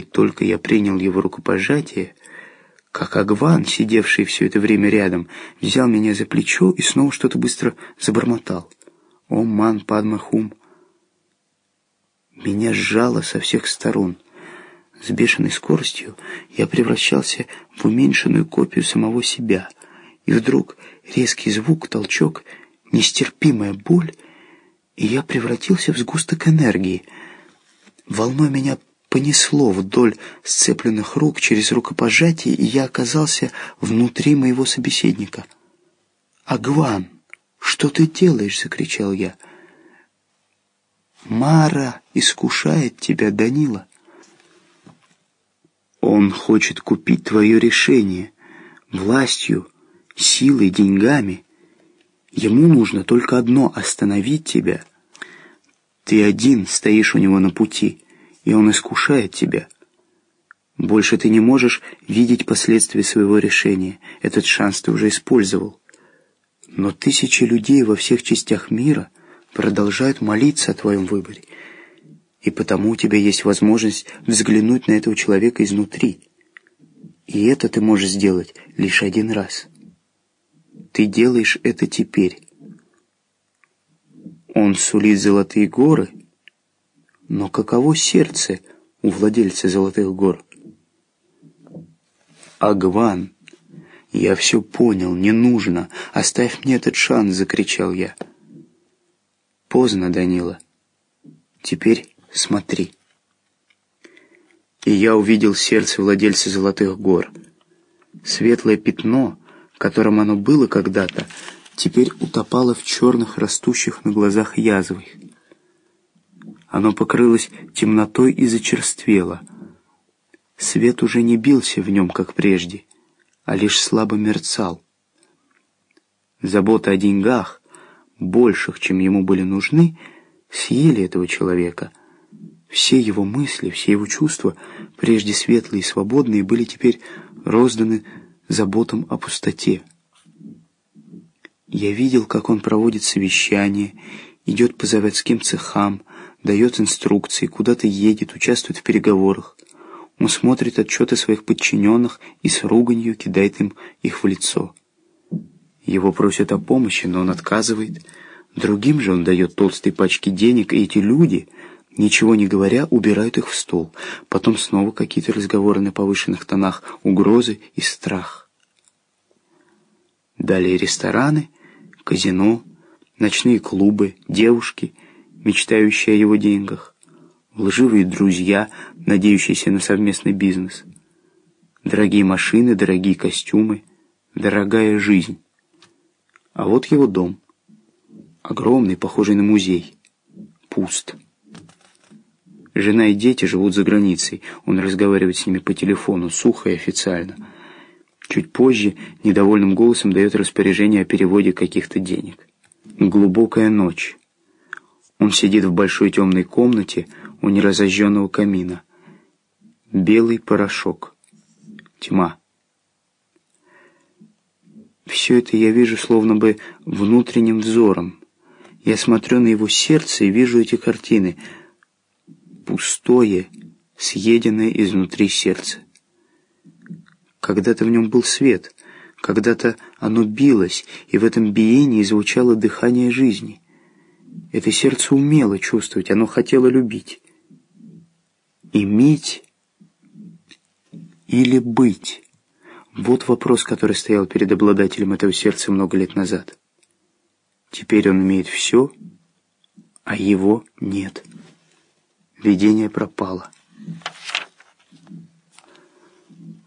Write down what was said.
И только я принял его рукопожатие, как Агван, сидевший все это время рядом, взял меня за плечо и снова что-то быстро забормотал. «О, ман падмахум!» Меня сжало со всех сторон. С бешеной скоростью я превращался в уменьшенную копию самого себя. И вдруг резкий звук, толчок, нестерпимая боль, и я превратился в сгусток энергии. Волной меня понесло вдоль сцепленных рук через рукопожатие, и я оказался внутри моего собеседника. «Агван, что ты делаешь?» — закричал я. «Мара искушает тебя, Данила». «Он хочет купить твое решение властью, силой, деньгами. Ему нужно только одно — остановить тебя. Ты один стоишь у него на пути» и он искушает тебя. Больше ты не можешь видеть последствия своего решения. Этот шанс ты уже использовал. Но тысячи людей во всех частях мира продолжают молиться о твоем выборе. И потому у тебя есть возможность взглянуть на этого человека изнутри. И это ты можешь сделать лишь один раз. Ты делаешь это теперь. Он сулит золотые горы — но каково сердце у владельца Золотых гор? «Агван, я все понял, не нужно. Оставь мне этот шанс!» — закричал я. «Поздно, Данила. Теперь смотри». И я увидел сердце владельца Золотых гор. Светлое пятно, которым оно было когда-то, теперь утопало в черных, растущих на глазах язвах. Оно покрылось темнотой и зачерствело. Свет уже не бился в нем, как прежде, а лишь слабо мерцал. Забота о деньгах, больших, чем ему были нужны, съели этого человека. Все его мысли, все его чувства, прежде светлые и свободные, были теперь розданы заботам о пустоте. Я видел, как он проводит совещания, идет по заводским цехам, дает инструкции, куда-то едет, участвует в переговорах. Он смотрит отчеты своих подчиненных и с руганью кидает им их в лицо. Его просят о помощи, но он отказывает. Другим же он дает толстые пачки денег, и эти люди, ничего не говоря, убирают их в стол. Потом снова какие-то разговоры на повышенных тонах, угрозы и страх. Далее рестораны, казино, ночные клубы, девушки — мечтающие о его деньгах, лживые друзья, надеющиеся на совместный бизнес, дорогие машины, дорогие костюмы, дорогая жизнь. А вот его дом. Огромный, похожий на музей. Пуст. Жена и дети живут за границей. Он разговаривает с ними по телефону, сухо и официально. Чуть позже недовольным голосом дает распоряжение о переводе каких-то денег. Глубокая ночь. Он сидит в большой темной комнате у неразожженного камина. Белый порошок. Тьма. Все это я вижу словно бы внутренним взором. Я смотрю на его сердце и вижу эти картины. Пустое, съеденное изнутри сердце. Когда-то в нем был свет, когда-то оно билось, и в этом биении звучало дыхание жизни. Это сердце умело чувствовать, оно хотело любить. Иметь или быть? Вот вопрос, который стоял перед обладателем этого сердца много лет назад. Теперь он имеет все, а его нет. Видение пропало.